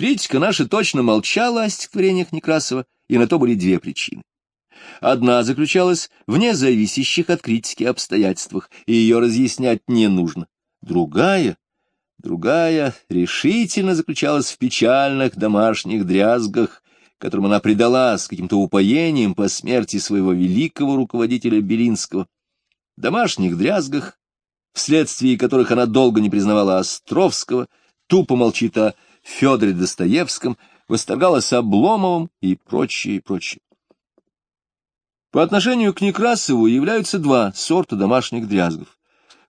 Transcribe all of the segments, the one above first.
Критика наша точно молчала о стихотворениях Некрасова, и на то были две причины. Одна заключалась в независящих от критики обстоятельствах, и ее разъяснять не нужно. Другая, другая решительно заключалась в печальных домашних дрязгах, которым она предала с каким-то упоением по смерти своего великого руководителя Белинского. Домашних дрязгах, вследствие которых она долго не признавала Островского, тупо молчит о Федоре Достоевском, восторгалась Обломовым и прочее, и прочее. По отношению к Некрасову являются два сорта домашних дрязгов.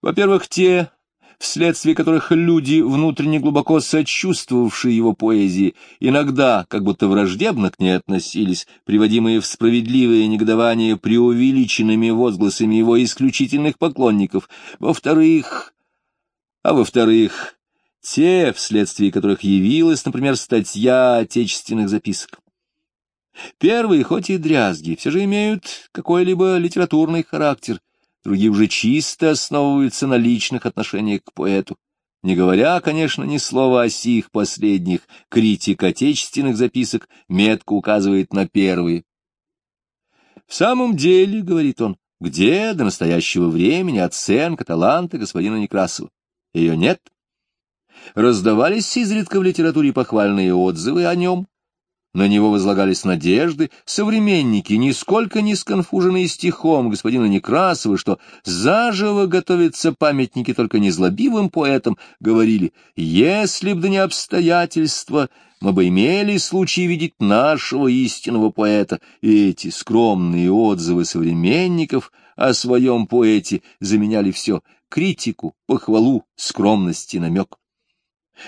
Во-первых, те, вследствие которых люди, внутренне глубоко сочувствовавшие его поэзии, иногда как будто враждебно к ней относились, приводимые в справедливое негодование преувеличенными возгласами его исключительных поклонников. Во-вторых, а во-вторых, те, вследствие которых явилась, например, статья отечественных записок. Первые, хоть и дрязги, все же имеют какой-либо литературный характер, другие уже чисто основываются на личных отношениях к поэту. Не говоря, конечно, ни слова о сих последних, критик отечественных записок метко указывает на первые. В самом деле, — говорит он, — где до настоящего времени оценка таланта господина Некрасова? Ее нет. Раздавались изредка в литературе похвальные отзывы о нем, на него возлагались надежды, современники, нисколько не сконфуженные стихом господина Некрасова, что заживо готовятся памятники только незлобивым поэтам, говорили, если б да не обстоятельства, мы бы имели случай видеть нашего истинного поэта, и эти скромные отзывы современников о своем поэте заменяли все — критику, похвалу, скромность и намек.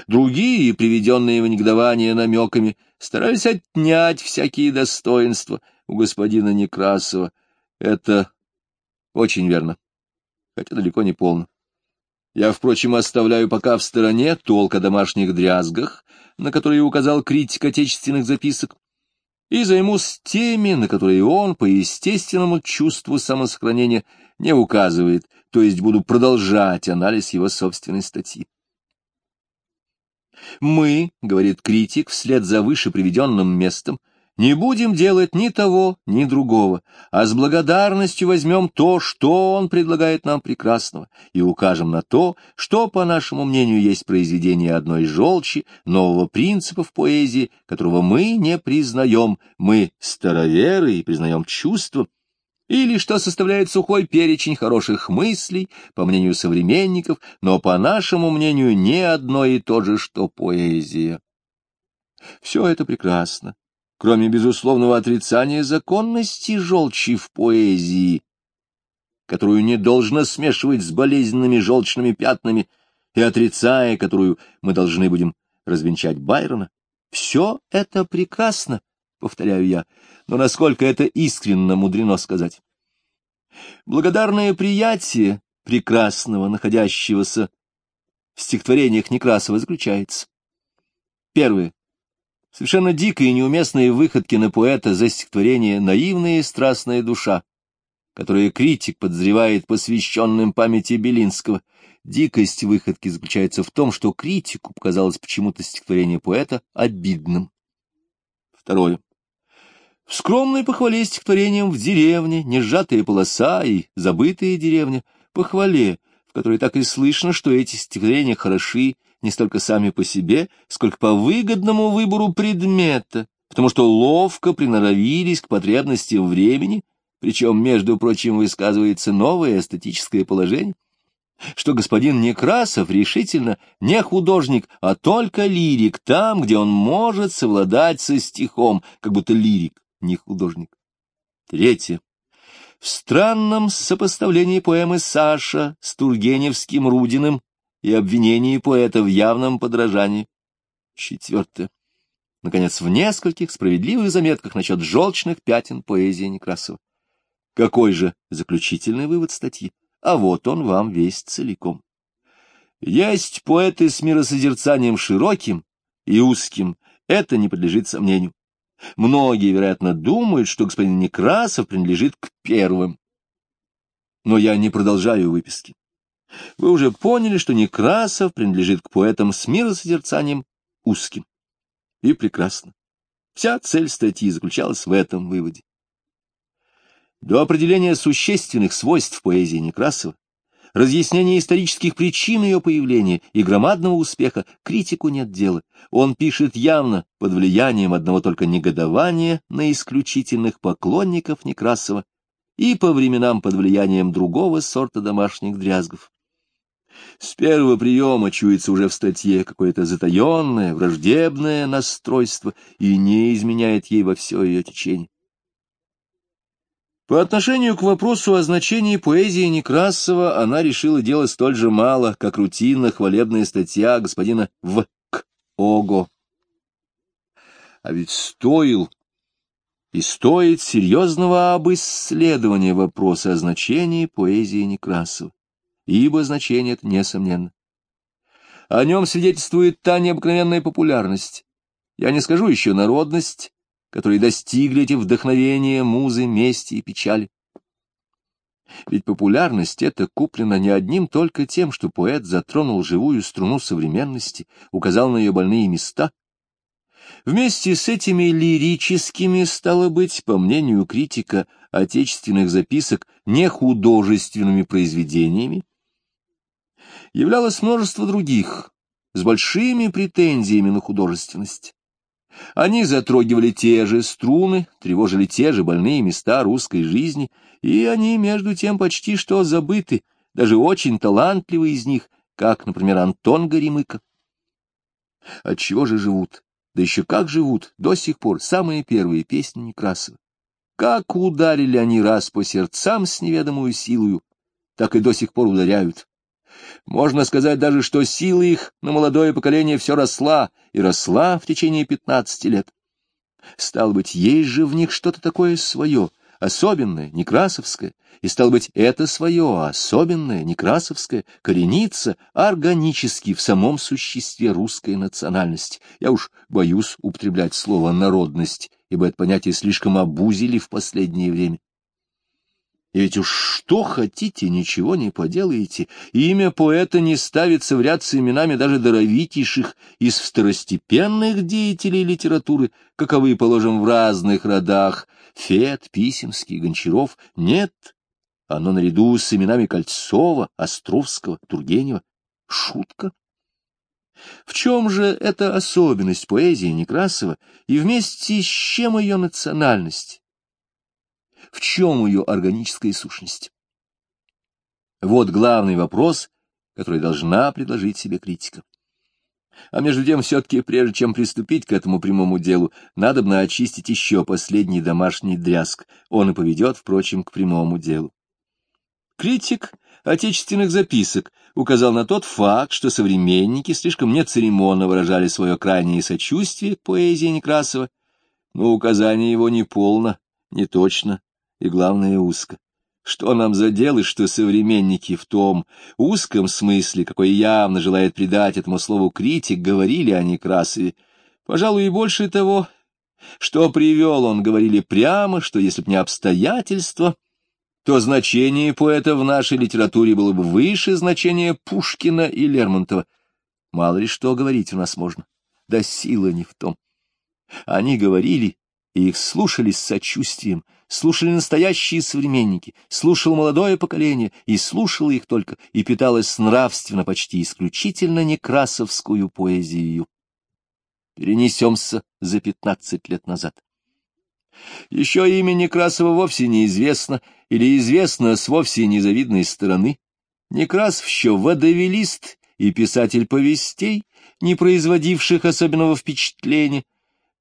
Другие, приведенные в негодование намеками, старались отнять всякие достоинства у господина Некрасова. Это очень верно, хотя далеко не полно. Я, впрочем, оставляю пока в стороне толк о домашних дрязгах, на которые указал критик отечественных записок, и займусь теми, на которые он по естественному чувству самосохранения не указывает, то есть буду продолжать анализ его собственной статьи. Мы, — говорит критик, вслед за выше приведенным местом, — не будем делать ни того, ни другого, а с благодарностью возьмем то, что он предлагает нам прекрасного, и укажем на то, что, по нашему мнению, есть произведение одной желчи, нового принципа в поэзии, которого мы не признаем, мы староверы и признаем чувства, или что составляет сухой перечень хороших мыслей, по мнению современников, но, по нашему мнению, не одно и то же, что поэзия. Все это прекрасно, кроме безусловного отрицания законности желчи в поэзии, которую не должно смешивать с болезненными желчными пятнами, и отрицая которую мы должны будем развенчать Байрона. Все это прекрасно, повторяю я, но насколько это искренно мудрено сказать. Благодарное приятие прекрасного, находящегося в стихотворениях Некрасова, заключается. Первое. Совершенно дикие и неуместные выходки на поэта за стихотворение «Наивная и страстная душа», которое критик подозревает посвященным памяти Белинского. Дикость выходки заключается в том, что критику показалось почему-то стихотворение поэта обидным. Второе. В скромной похвале стихотворением в деревне, несжатая полоса и забытая деревня, похвале, в которой так и слышно, что эти стихотворения хороши не столько сами по себе, сколько по выгодному выбору предмета, потому что ловко приноровились к потребностям времени, причем, между прочим, высказывается новое эстетическое положение, что господин Некрасов решительно не художник, а только лирик, там, где он может совладать со стихом, как будто лирик не художник. Третье. В странном сопоставлении поэмы «Саша» с Тургеневским Рудиным и обвинении поэта в явном подражании. Четвертое. Наконец, в нескольких справедливых заметках насчет желчных пятен поэзии Некрасова. Какой же заключительный вывод статьи? А вот он вам весь целиком. Есть поэты с миросозерцанием широким и узким, это не подлежит сомнению. Многие, вероятно, думают, что господин Некрасов принадлежит к первым. Но я не продолжаю выписки. Вы уже поняли, что Некрасов принадлежит к поэтам с миросозерцанием узким. И прекрасно. Вся цель статьи заключалась в этом выводе. До определения существенных свойств поэзии Некрасова, разъяснения исторических причин ее появления и громадного успеха критику нет дела. Он пишет явно под влиянием одного только негодования на исключительных поклонников Некрасова и по временам под влиянием другого сорта домашних дрязгов. С первого приема чуется уже в статье какое-то затаенное, враждебное настройство и не изменяет ей во все ее течение. По отношению к вопросу о значении поэзии Некрасова она решила делать столь же мало, как рутинно хвалебная статья господина В. К. Ого. А ведь стоил и стоит серьезного обисследования вопроса о значении поэзии Некрасова ибо значение это несомненно. О нем свидетельствует та необыкновенная популярность, я не скажу еще народность, которые достигли эти вдохновения, музы, мести и печали. Ведь популярность эта куплена не одним только тем, что поэт затронул живую струну современности, указал на ее больные места. Вместе с этими лирическими, стало быть, по мнению критика отечественных записок, не художественными произведениями, являлось множество других, с большими претензиями на художественность. Они затрогивали те же струны, тревожили те же больные места русской жизни, и они, между тем, почти что забыты, даже очень талантливые из них, как, например, Антон Горемыка. Отчего же живут? Да еще как живут до сих пор самые первые песни Некрасова. Как ударили они раз по сердцам с неведомую силою, так и до сих пор ударяют. Можно сказать даже, что сила их на молодое поколение все росла и росла в течение пятнадцати лет. Стало быть, есть же в них что-то такое свое, особенное, некрасовское, и, стало быть, это свое, особенное, некрасовское, коренится органически в самом существе русской национальности. Я уж боюсь употреблять слово «народность», ибо это понятие слишком обузили в последнее время. И ведь уж что хотите, ничего не поделаете. Имя поэта не ставится в ряд с именами даже даровитейших из второстепенных деятелей литературы, каковые, положим, в разных родах. Фет, Писемский, Гончаров. Нет, оно наряду с именами Кольцова, Островского, Тургенева. Шутка. В чем же эта особенность поэзии Некрасова и вместе с чем ее национальность? В чем ее органическая сущность? Вот главный вопрос, который должна предложить себе критика. А между тем, все-таки, прежде чем приступить к этому прямому делу, надо бы очистить еще последний домашний дрязг. Он и поведет, впрочем, к прямому делу. Критик отечественных записок указал на тот факт, что современники слишком нецеремонно выражали свое крайнее сочувствие к поэзии Некрасова, но указание его не полно, не точно и, главное, узко. Что нам за дело, что современники в том узком смысле, какой явно желает придать этому слову критик, говорили о Некрасове? Пожалуй, и больше того, что привел он, говорили прямо, что если б не обстоятельства, то значение поэта в нашей литературе было бы выше значения Пушкина и Лермонтова. Мало ли что говорить у нас можно, да сила не в том. Они говорили, и их слушали с сочувствием, слушали настоящие современники, слушало молодое поколение, и слушало их только, и питалось нравственно почти исключительно некрасовскую поэзию. Перенесемся за пятнадцать лет назад. Еще имя Некрасова вовсе неизвестно, или известно с вовсе незавидной стороны. Некрасов еще водовелист и писатель повестей, не производивших особенного впечатления,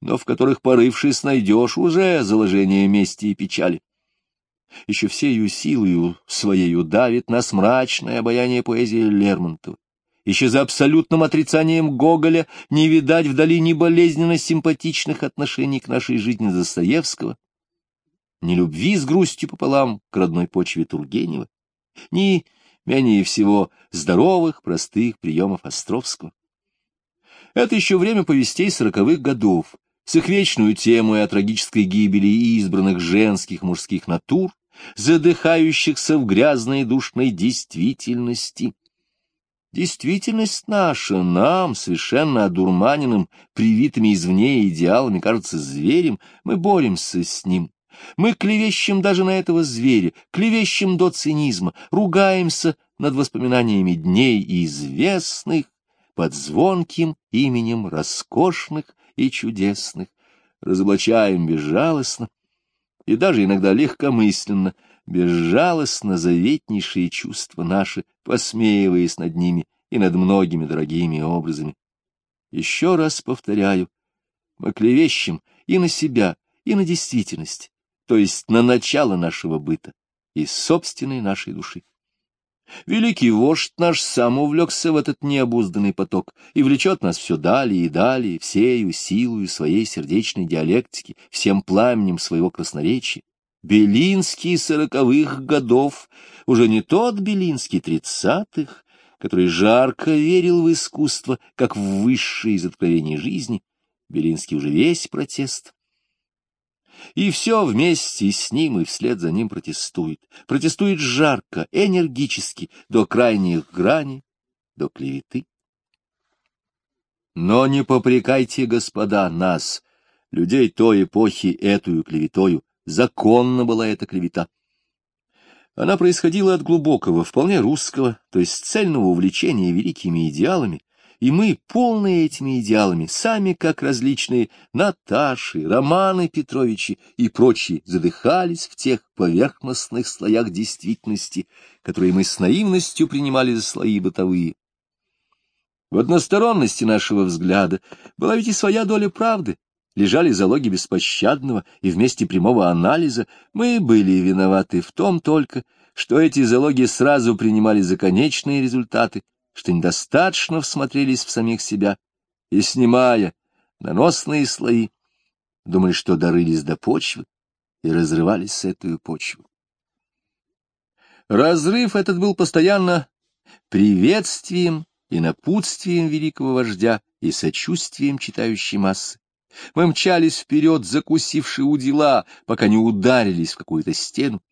но в которых, порывшись, найдешь уже заложение мести и печали. Еще всею силою своею давит нас мрачное обаяние поэзии Лермонтова. Еще за абсолютным отрицанием Гоголя не видать вдали ни болезненно симпатичных отношений к нашей жизни Достоевского, ни любви с грустью пополам к родной почве Тургенева, ни, менее всего, здоровых, простых приемов Островского. Это еще время повестей сороковых годов, с их вечную тему о трагической гибели избранных женских мужских натур, задыхающихся в грязной душной действительности. Действительность наша нам, совершенно одурманенным, привитыми извне идеалами, кажется зверем, мы боремся с ним. Мы клевещем даже на этого зверя, клевещем до цинизма, ругаемся над воспоминаниями дней известных под звонким именем роскошных и чудесных, разоблачаем безжалостно и даже иногда легкомысленно, безжалостно заветнейшие чувства наши, посмеиваясь над ними и над многими дорогими образами. Еще раз повторяю, мы клевещем и на себя, и на действительность, то есть на начало нашего быта и собственной нашей души. Великий вождь наш сам увлекся в этот необузданный поток и влечет нас все далее и далее, всею силою своей сердечной диалектики, всем пламенем своего красноречия. Белинский сороковых годов, уже не тот Белинский тридцатых, который жарко верил в искусство, как в высшее из откровений жизни, Белинский уже весь протест. И все вместе с ним и вслед за ним протестует. Протестует жарко, энергически, до крайних граней, до клеветы. Но не попрекайте, господа, нас, людей той эпохи, эту клеветою, законна была эта клевета. Она происходила от глубокого, вполне русского, то есть цельного увлечения великими идеалами, и мы, полные этими идеалами, сами, как различные Наташи, Романы Петровичи и прочие, задыхались в тех поверхностных слоях действительности, которые мы с наивностью принимали за слои бытовые. В односторонности нашего взгляда была ведь и своя доля правды, лежали залоги беспощадного и вместе прямого анализа, мы были виноваты в том только, что эти залоги сразу принимали за конечные результаты, что недостаточно всмотрелись в самих себя и, снимая наносные слои, думали, что дорылись до почвы и разрывались с этой почвы. Разрыв этот был постоянно приветствием и напутствием великого вождя и сочувствием читающей массы. Мы мчались вперед, закусившие у дела, пока не ударились в какую-то стену.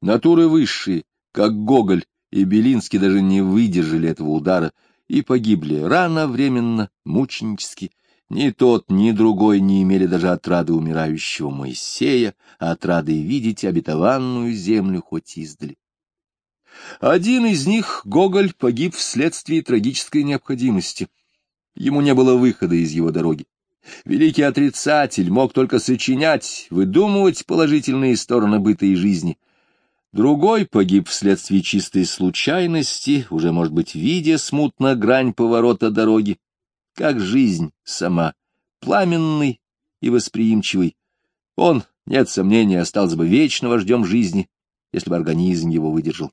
Натуры высшие, как Гоголь и Белинский, даже не выдержали этого удара и погибли рано, временно, мученически. Ни тот, ни другой не имели даже отрады умирающего Моисея, а отрады видеть обетованную землю хоть издали. Один из них, Гоголь, погиб вследствие трагической необходимости. Ему не было выхода из его дороги. Великий отрицатель мог только сочинять, выдумывать положительные стороны быта и жизни. Другой погиб вследствие чистой случайности, уже, может быть, видя смутно грань поворота дороги, как жизнь сама, пламенный и восприимчивый. Он, нет сомнения, остался бы вечно вождем жизни, если бы организм его выдержал.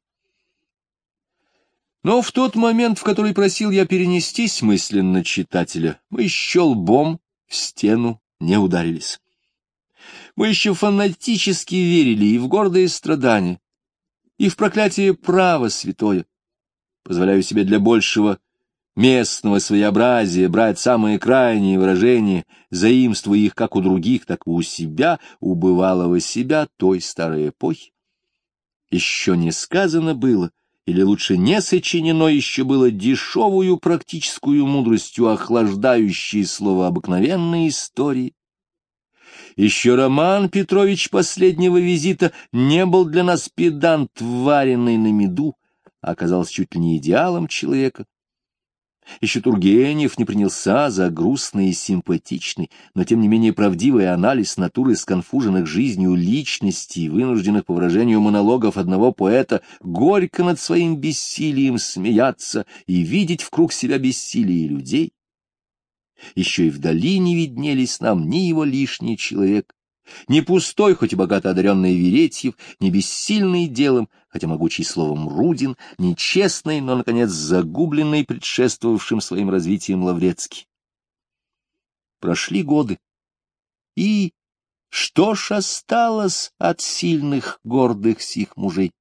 Но в тот момент, в который просил я перенестись мысленно читателя, мы еще лбом в стену не ударились. Мы еще фанатически верили и в гордые страдания, и в проклятие права святое. Позволяю себе для большего местного своеобразия брать самые крайние выражения, заимствуя их как у других, так и у себя, у бывалого себя той старой эпохи. Еще не сказано было, или лучше не сочинено еще было дешевую практическую мудростью охлаждающие слово обыкновенной истории. Еще Роман Петрович последнего визита не был для нас педант, вареный на меду, а оказался чуть ли не идеалом человека, еще Тургенев не принялся за грустный и симпатичный, но тем не менее правдивый анализ натуры сконфуженных жизнью личностей, вынужденных по выражению монологов одного поэта, горько над своим бессилием смеяться и видеть вкруг себя бессилие людей. Еще и вдали не виднелись нам ни его лишний человек, не пустой, хоть и богато одаренный Веретьев, не бессильный делом, хотя могучий словом Рудин, не честный, но, наконец, загубленный предшествовавшим своим развитием Лаврецкий. Прошли годы. И что ж осталось от сильных, гордых сих мужей?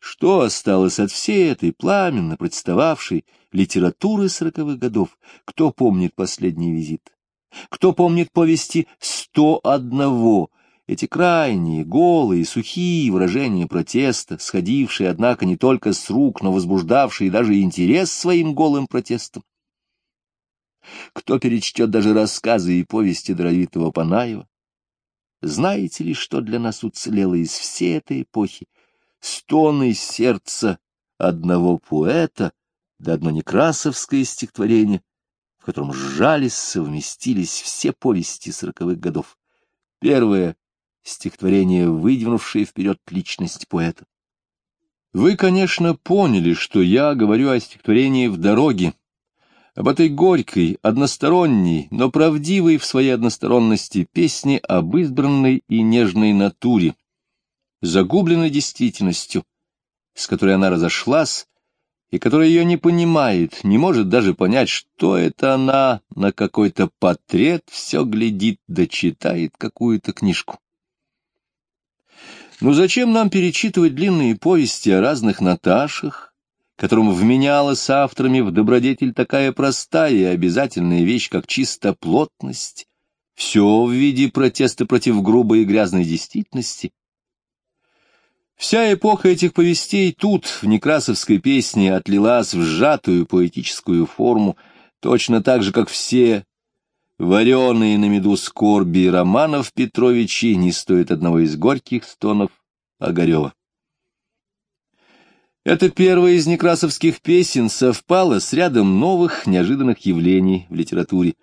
Что осталось от всей этой пламенно представавшей литературы сороковых годов? Кто помнит последний визит? Кто помнит повести «Сто одного» эти крайние, голые, сухие выражения протеста, сходившие, однако, не только с рук, но возбуждавшие даже интерес своим голым протестом. Кто перечтет даже рассказы и повести даровитого Панаева? Знаете ли, что для нас уцелело из всей этой эпохи? Стоны сердца одного поэта, да одно некрасовское стихотворение, в котором сжались, совместились все повести сороковых годов. Первое — стихотворение, выдвинувшее вперед личность поэта. Вы, конечно, поняли, что я говорю о стихотворении «В дороге», об этой горькой, односторонней, но правдивой в своей односторонности песне об избранной и нежной натуре, загубленной действительностью, с которой она разошлась, и которая ее не понимает, не может даже понять, что это она на какой-то портрет все глядит да читает какую-то книжку. Ну зачем нам перечитывать длинные повести о разных Наташах, которым вменялась авторами в добродетель такая простая и обязательная вещь, как чистоплотность, все в виде протеста против грубой и грязной действительности. Вся эпоха этих повестей тут, в некрасовской песне, отлилась в сжатую поэтическую форму, точно так же, как все вареные на меду скорби романов Петровичи не стоят одного из горьких стонов Огарева. Эта первая из некрасовских песен совпала с рядом новых, неожиданных явлений в литературе.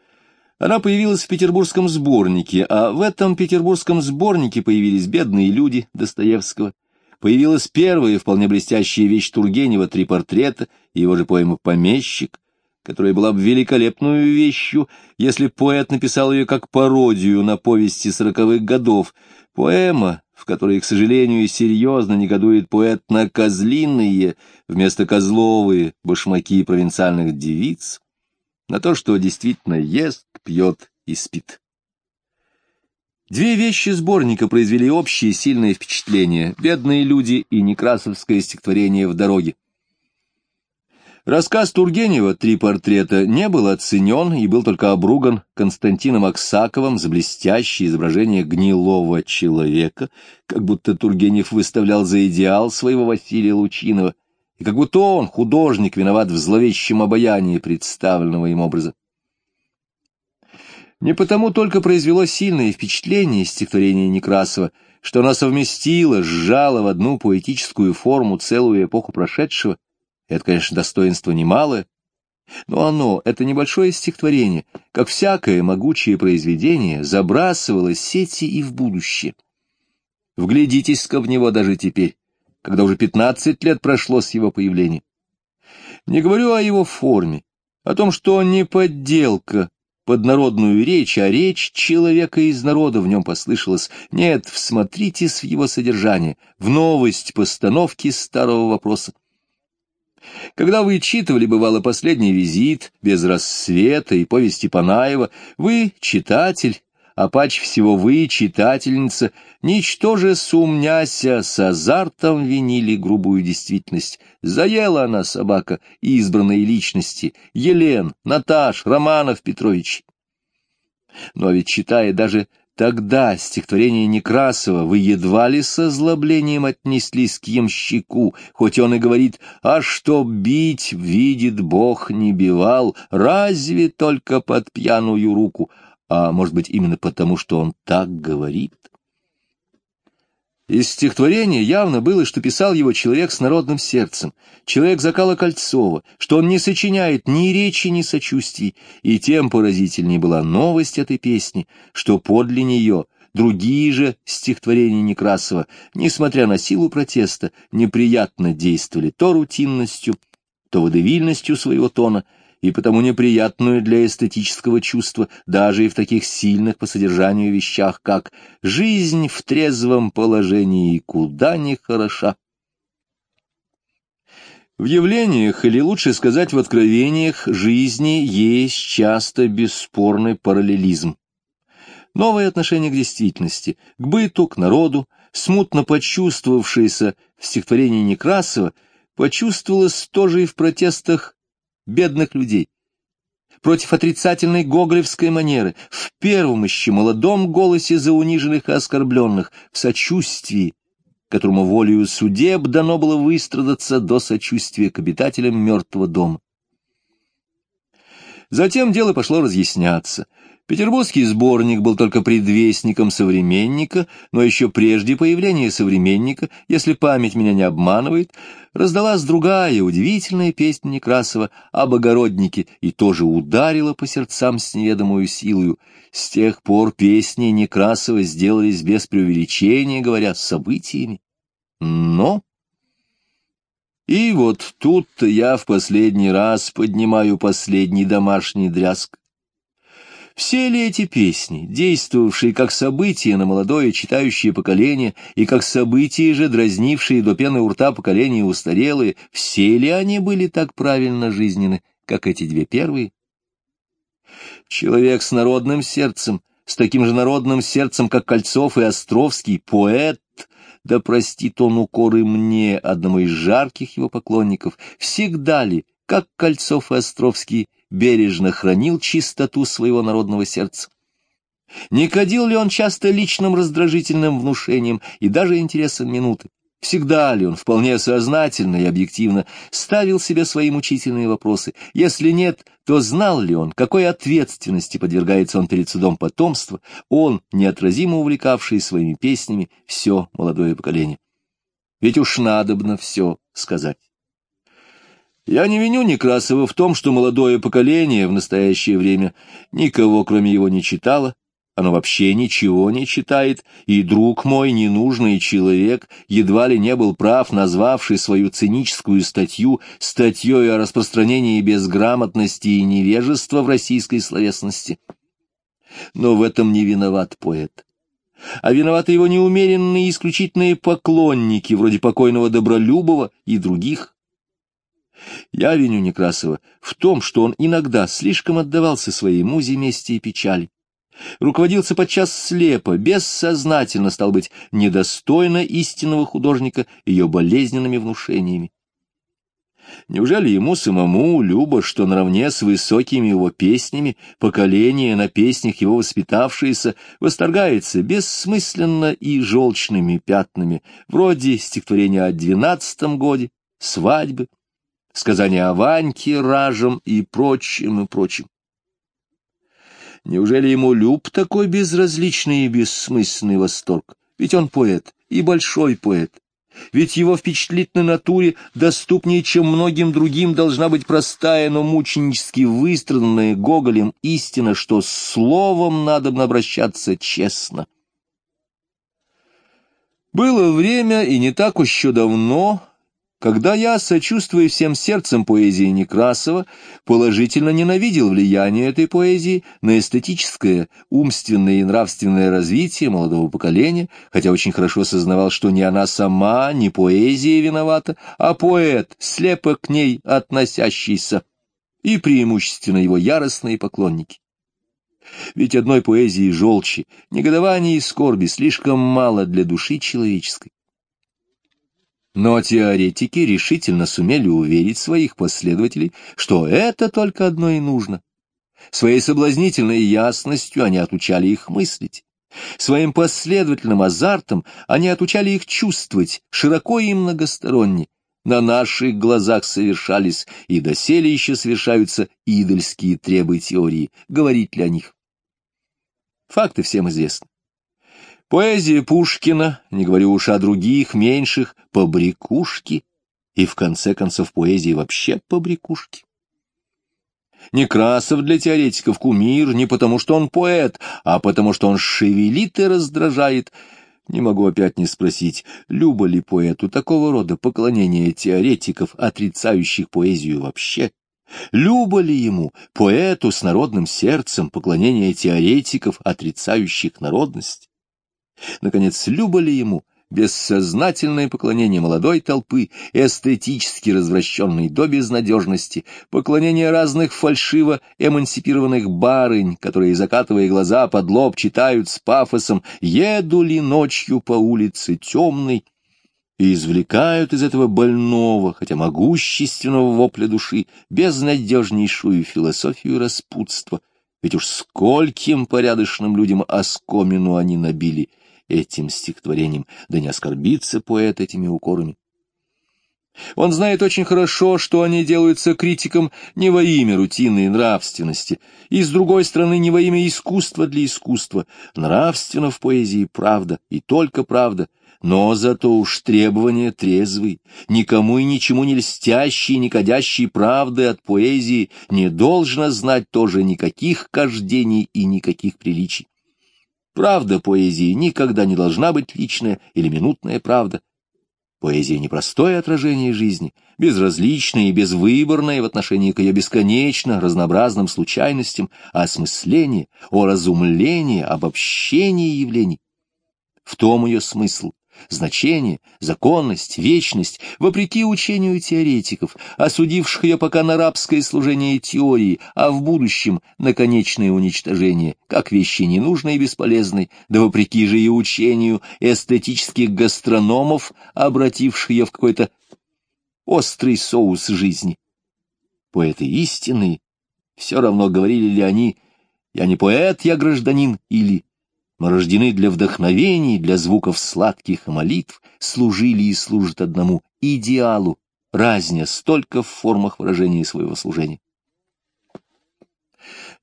Она появилась в петербургском сборнике, а в этом петербургском сборнике появились «Бедные люди» Достоевского. Появилась первая, вполне блестящая вещь Тургенева «Три портрета» и его же поэма «Помещик», которая была бы великолепную вещью, если поэт написал ее как пародию на повести сороковых годов. Поэма, в которой, к сожалению, серьезно негодует поэт на козлиные, вместо козловые башмаки провинциальных девиц, на то, что действительно ест, пьет и спит. Две вещи сборника произвели общее сильное впечатление — «Бедные люди» и «Некрасовское стихотворение в дороге». Рассказ Тургенева «Три портрета» не был оценен и был только обруган Константином Аксаковым за блестящее изображение гнилого человека, как будто Тургенев выставлял за идеал своего Василия Лучинова, и как будто он, художник, виноват в зловещем обаянии представленного им образа. Не потому только произвело сильное впечатление стихотворение Некрасова, что оно совместило, сжало в одну поэтическую форму целую эпоху прошедшего, это, конечно, достоинство немалое, но оно, это небольшое стихотворение, как всякое могучее произведение, забрасывало сети и в будущее. Вглядитесь-ка в него даже теперь, когда уже пятнадцать лет прошло с его появления. Не говорю о его форме, о том, что не подделка под народную речь, а речь человека из народа в нем послышалась. Нет, всмотритесь в его содержание, в новость постановки старого вопроса. Когда вы читывали, бывало, последний визит, без рассвета и повести Панаева, вы, читатель, а паче всего вы, читательница, ничтоже сумняся, с азартом винили грубую действительность. Заела она, собака, избранной личности, Елен, Наташ, Романов Петрович. Но ведь, читая даже Тогда стихотворение Некрасова вы едва ли со злоблением отнеслись к ямщику, хоть он и говорит «А что бить, видит Бог, не бивал, разве только под пьяную руку?» А может быть, именно потому, что он так говорит? Из стихотворения явно было, что писал его человек с народным сердцем, человек Закала Кольцова, что он не сочиняет ни речи, ни сочувствий, и тем поразительнее была новость этой песни, что подле нее другие же стихотворения Некрасова, несмотря на силу протеста, неприятно действовали то рутинностью, то водевильностью своего тона, и потому неприятную для эстетического чувства даже и в таких сильных по содержанию вещах, как «жизнь в трезвом положении куда не хороша». В явлениях, или лучше сказать в откровениях, жизни есть часто бесспорный параллелизм. Новое отношение к действительности, к быту, к народу, смутно почувствовавшееся в стихотворении Некрасова, почувствовалось тоже и в протестах бедных людей. против отрицательной гоголевской манеры, в первом еще молодом голосе за униженных и оскорбленных, в сочувствии, которому волею судеб дано было выстрадаться до сочувствия к обитателям мертвого дома. Затем дело пошло разъясняться — Петербургский сборник был только предвестником современника, но еще прежде появления современника, если память меня не обманывает, раздалась другая удивительная песня Некрасова об огороднике и тоже ударила по сердцам с неведомую силою. С тех пор песни Некрасова сделались без преувеличения, говоря, событиями. Но... И вот тут-то я в последний раз поднимаю последний домашний дрязг. Все ли эти песни, действовавшие как события на молодое читающее поколение и как события же, дразнившие до пены у рта поколения устарелые, все ли они были так правильно жизнены, как эти две первые? Человек с народным сердцем, с таким же народным сердцем, как Кольцов и Островский, поэт, да простит он укоры мне, одному из жарких его поклонников, всегда ли, как Кольцов и Островский, бережно хранил чистоту своего народного сердца. Не кадил ли он часто личным раздражительным внушением и даже интересом минуты? Всегда ли он вполне сознательно и объективно ставил себе свои мучительные вопросы? Если нет, то знал ли он, какой ответственности подвергается он перед судом потомства, он, неотразимо увлекавший своими песнями все молодое поколение? Ведь уж надобно все сказать. Я не виню Некрасова в том, что молодое поколение в настоящее время никого, кроме его, не читало, оно вообще ничего не читает, и друг мой, ненужный человек, едва ли не был прав, назвавший свою циническую статью статьей о распространении безграмотности и невежества в российской словесности. Но в этом не виноват поэт. А виноваты его неумеренные исключительные поклонники, вроде покойного Добролюбова и других. Я виню Некрасова в том, что он иногда слишком отдавался своей музе мести и печали. Руководился подчас слепо, бессознательно, стал быть, недостойно истинного художника ее болезненными внушениями. Неужели ему самому любо, что наравне с высокими его песнями поколение на песнях его воспитавшееся восторгается бессмысленно и желчными пятнами, вроде стихотворения о двенадцатом годе, свадьбы, сказания о Ваньке, Ражем и прочим, и прочим. Неужели ему люб такой безразличный и бессмысленный восторг? Ведь он поэт, и большой поэт. Ведь его впечатлительной натуре доступнее, чем многим другим, должна быть простая, но мученически выстраданная Гоголем истина, что словом надо обращаться честно. Было время, и не так еще давно, когда я, сочувствуя всем сердцем поэзии Некрасова, положительно ненавидел влияние этой поэзии на эстетическое, умственное и нравственное развитие молодого поколения, хотя очень хорошо сознавал, что не она сама, не поэзия виновата, а поэт, слепо к ней относящийся, и преимущественно его яростные поклонники. Ведь одной поэзии желчи, негодования и скорби слишком мало для души человеческой. Но теоретики решительно сумели уверить своих последователей, что это только одно и нужно. Своей соблазнительной ясностью они отучали их мыслить. Своим последовательным азартом они отучали их чувствовать широко и многосторонне. На наших глазах совершались и доселе еще совершаются идольские требы теории. Говорить ли о них? Факты всем известны. Поэзия Пушкина, не говорю уж о других, меньших, побрякушки, и в конце концов поэзии вообще побрякушки. Некрасов для теоретиков кумир не потому, что он поэт, а потому, что он шевелит и раздражает. Не могу опять не спросить, любо ли поэту такого рода поклонение теоретиков, отрицающих поэзию вообще? Любо ли ему, поэту с народным сердцем, поклонение теоретиков, отрицающих народность? Наконец, любо ли ему бессознательное поклонение молодой толпы, эстетически развращенной до безнадежности, поклонение разных фальшиво эмансипированных барынь, которые, закатывая глаза под лоб, читают с пафосом «Еду ли ночью по улице темной?» и извлекают из этого больного, хотя могущественного вопля души, безнадежнейшую философию распутства. Ведь уж скольким порядочным людям оскомину они набили этим стихотворением, да не оскорбится поэт этими укорами. Он знает очень хорошо, что они делаются критиком не во имя рутины и нравственности, и, с другой стороны, не во имя искусства для искусства. Нравственно в поэзии правда, и только правда, но зато уж требования трезвый, никому и ничему не льстящий, не кадящий правды от поэзии не должно знать тоже никаких кождений и никаких приличий. Правда поэзии никогда не должна быть личная или минутная правда, Поэзия — непростое отражение жизни, безразличное и безвыборное в отношении к ее бесконечно разнообразным случайностям, осмысление, оразумление, обобщение явлений. В том ее смысл, значение, законность, вечность, вопреки учению теоретиков, осудивших ее пока на рабское служение теории, а в будущем на конечное уничтожение, как вещи ненужные и бесполезные, да вопреки же и учению эстетических гастрономов, обративших ее в какой-то острый соус жизни. Поэты истинные, все равно говорили ли они «я не поэт, я гражданин» или мы рождены для вдохновений, для звуков сладких молитв, служили и служат одному идеалу, разня столько в формах выражения своего служения.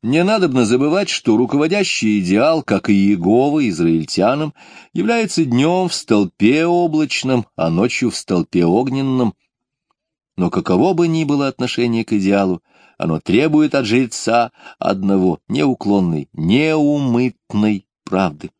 Не надобно забывать, что руководящий идеал, как и Иегова израильтянам, является днем в столпе облачном, а ночью в столпе огненном. Но каково бы ни было отношение к идеалу, оно требует от жреца одного неуклонной, неумытной правды.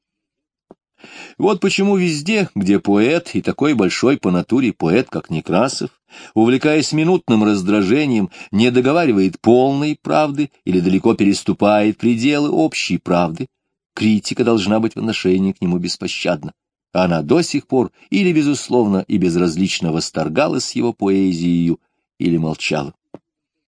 Вот почему везде, где поэт, и такой большой по натуре поэт, как Некрасов, увлекаясь минутным раздражением, не договаривает полной правды или далеко переступает пределы общей правды, критика должна быть в отношении к нему беспощадна. Она до сих пор или безусловно и безразлично восторгалась его поэзией, или молчала.